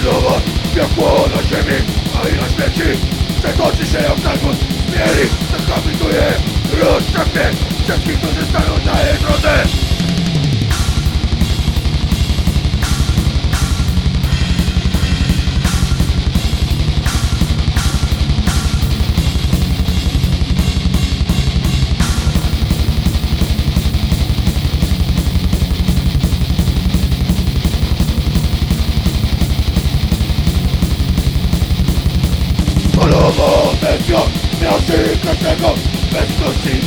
krzyżowa Piekło na ziemi, a i na śmieci. Przetoczy się jak najmocniej Mieli, zakapituje Rozczepnie Wszystkich, którzy stają しかせご別の地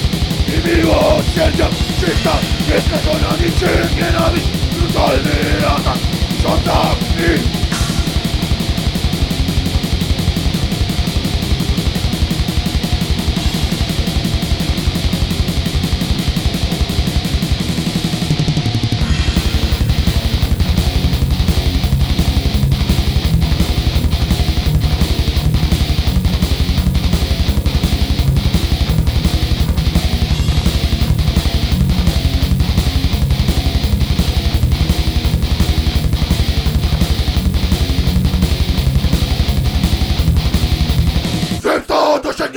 君を信じした月下と何人気なみ歌いにあった初段に。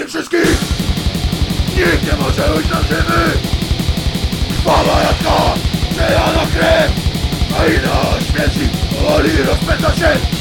Wszystkich! Nikt nie może ujść na żywy Krwawa jadka, przejana krew! A i na śmierci powoli rozpędza się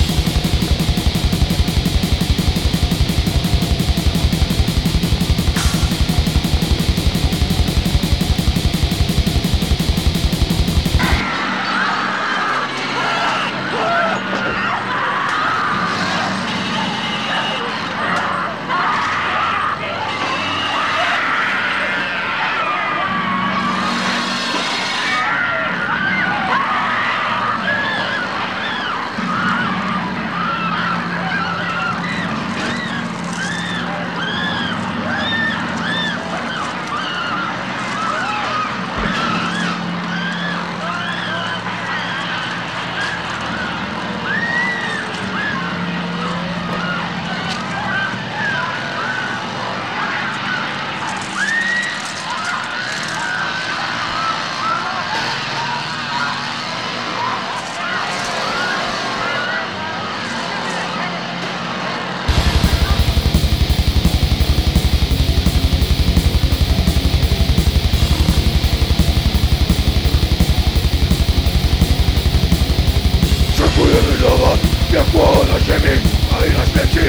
piekło na ziemi, a i na śmierci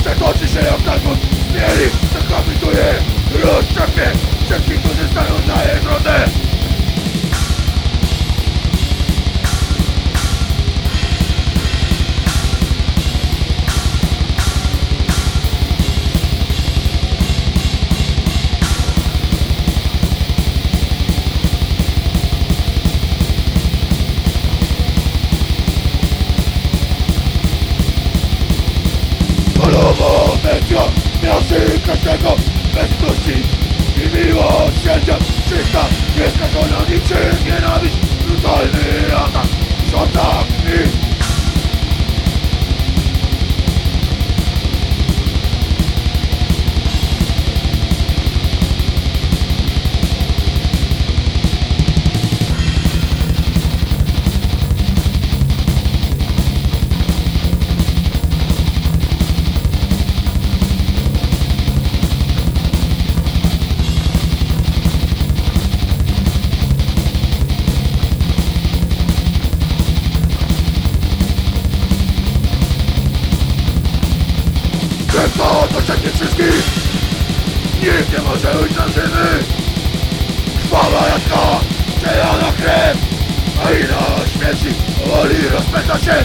Przetoczy się jak nagłód Mieli, zakapituje Rozczepie wszystkich, którzy stają tego bezkości i miłosierdzia czysta jest na niczym nienawiść brutalny atak żądam ich Zemsta dosięgnie wszystkich Nikt nie może ujść na żywy Krwawa jadka, przejana krew! A i na śmierci powoli rozpędza się